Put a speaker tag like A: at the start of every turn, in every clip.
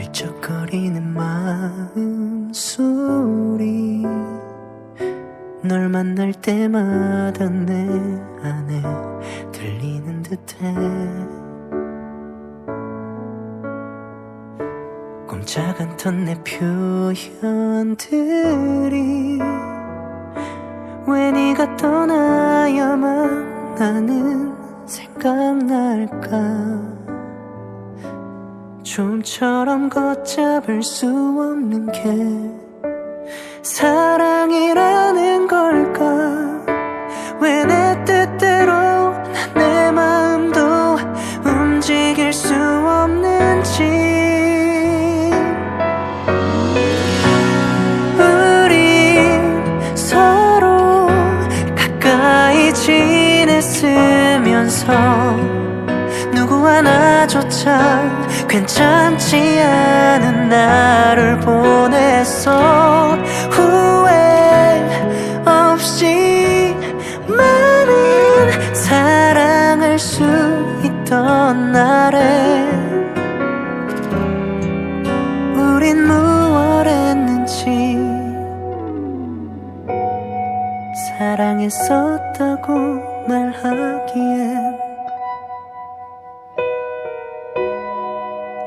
A: 훌쩍거리는 마음 소리. 널 만날 때마다 내 안에 들리는 듯해. 꼼짝 않던 내 표현들이 왜 네가 떠나야만 나는 생각날까 좀처럼 걷잡을 수 없는 게 사랑이라는 걸까? 왜 내 뜻대로 내 마음도 움직일 수 없는지? 우리 서로 가까이 지냈으면서 하나조차 괜찮지 않은 나를 보냈어 후회 없이 많은 사랑할 수 있던 날에 우린 무얼 했는지 사랑했었다고 말하기엔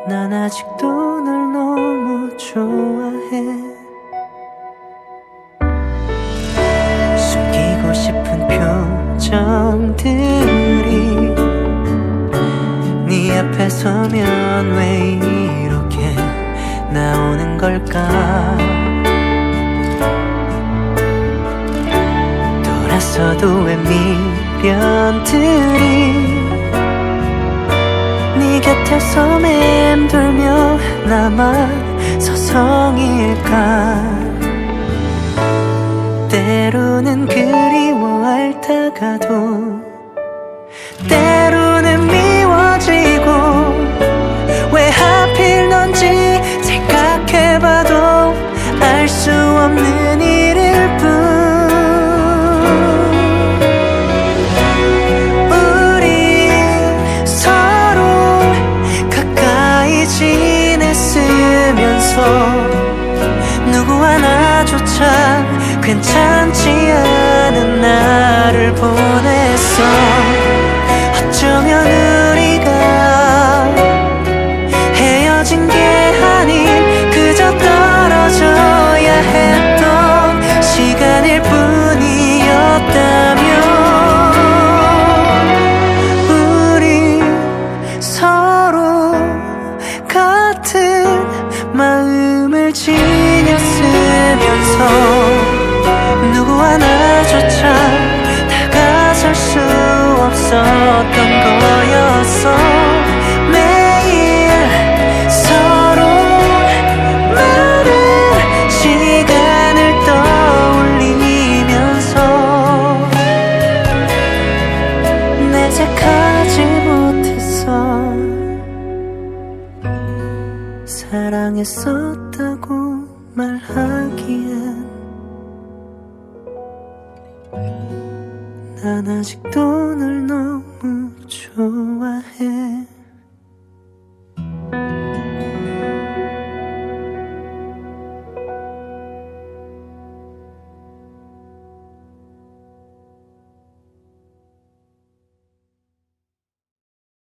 A: 난 아직도 널 너무 좋아해. 숨기고 싶은 표정들이 네 앞에 서면 왜 이렇게 나오는 걸까? 돌아서도 왜 미련들이 네 곁에서 맴돌며 남아 서성일까? 때로는 그리워할 다가도 지냈으면서 누구 하나조차 괜찮지 않은 나 마음을 지녔으면서 누구 하나조차 다가설 수 없었던 거였어 사랑했었다고 말하기엔 난 아직도 널 너무 좋아해